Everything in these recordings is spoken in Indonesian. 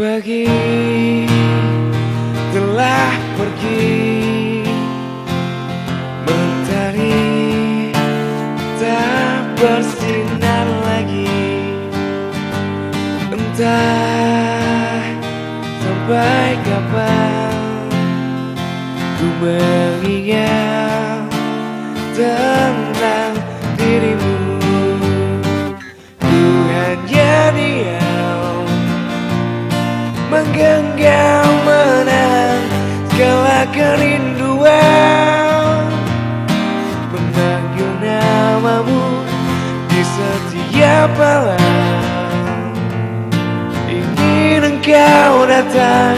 Pagi telah pergi Mentari tak bersinar lagi. Entah sampai kapan Ku mengingat Menggenggam menahan segala kerinduan. Memanggil namamu di setiap malam. Ingin engkau datang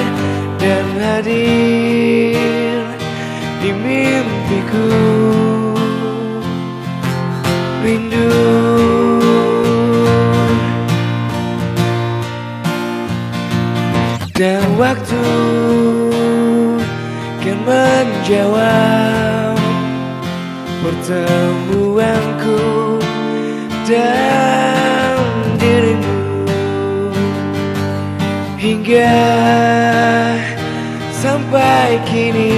dan hadir di mimpiku. Rindu Dan waktu kan menjawab Pertemuanku dan dirimu. Hingga sampai kini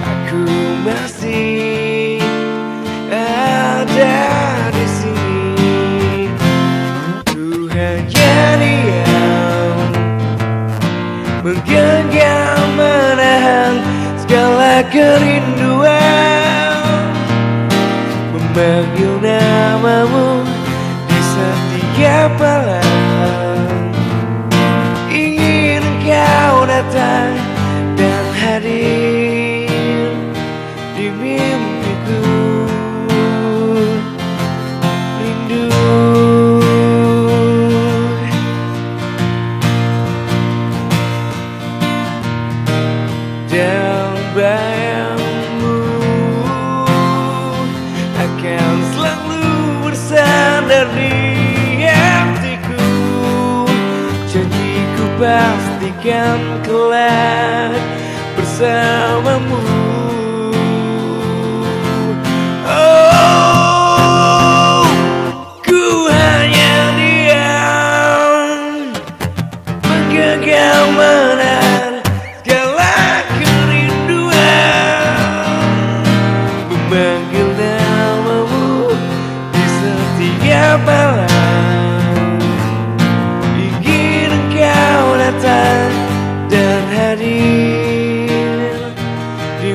Aku masih ada di sini. Ku hanya diam Menggenggam menahan segala kerinduan. Memanggil namamu di setiap malam. Ingin engkau datang dan hadir di mimpiku dan bayangmu akan selalu bersandar di hatiku. Janjiku pastikan kelak bersamamu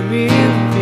me in